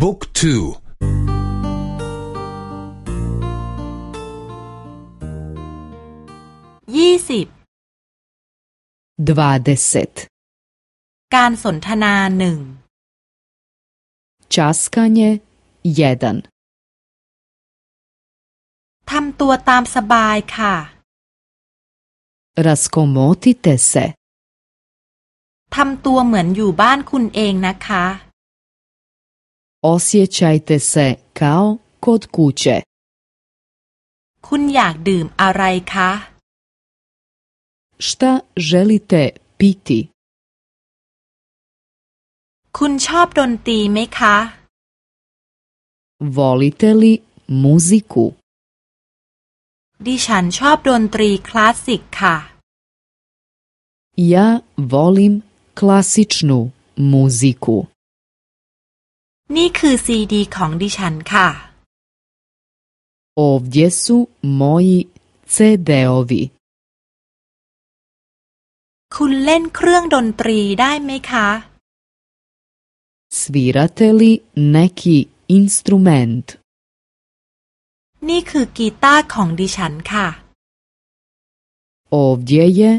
บุ๊กทูยี่สิบดวาเดเซตการสนทนาหนึ่ง Časkanje 1ทำตัวตามสบายค่ะ Raskomotite se ทำตัวเหมือนอยู่บ้านคุณเองนะคะ Osjećajte se kao kod kuće คุณอยากดื่มอะไรคะ Šta želite piti คุณชอบดนตรีไหมคะ Volite li muziku ดิฉันชอบดนตรีคลาสสิกค่ะ Ja volim klasičnu muziku นี่คือซีดีของดิฉันค่ะ Ovdje su moji CD-ovi คุณเล่นเครื่องดนตรีได้ไหมคะ Svirate li neki instrument นี่คือกีตาร์ของดิฉันค่ะ Ovdje je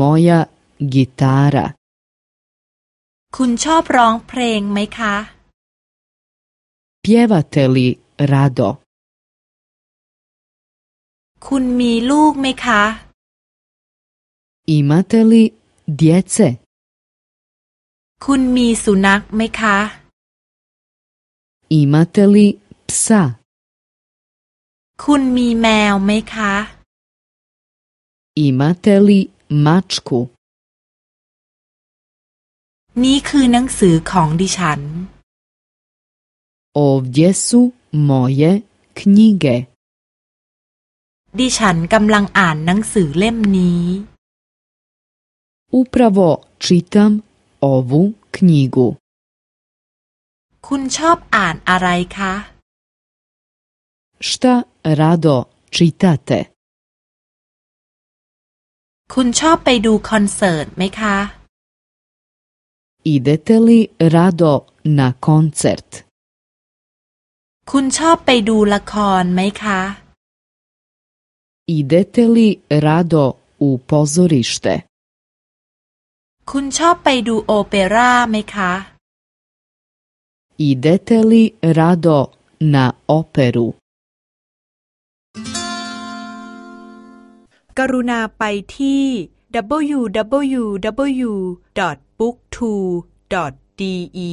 moja gitara คุณชอบร้องเพลงไหมคะ Pjevate li rado คุณมีลูกไหมคะ Imate li djece คุณมีสุนัขไหมคะ Imate li psa คุณมีแมวไหมคะ Imate li mačku นี่คือหนังสือของดิฉัน Ovdje su moje knjige ดิฉันกำลังอ่านหนังสือเล่มนี้ Upravo čitam ovu knjigu คุณชอบอ่านอะไรคะ Šta rado čitate คุณชอบไปดูคอนเสิร์ตไหมคะ Idete li rado na koncert คุณชอบไปดูละครไหมคะ Idete li rado u pozorište คุณชอบไปดูโอเปร่าไหมคะ Idete li rado na operu กรุณาไปที่ www.booktwo.de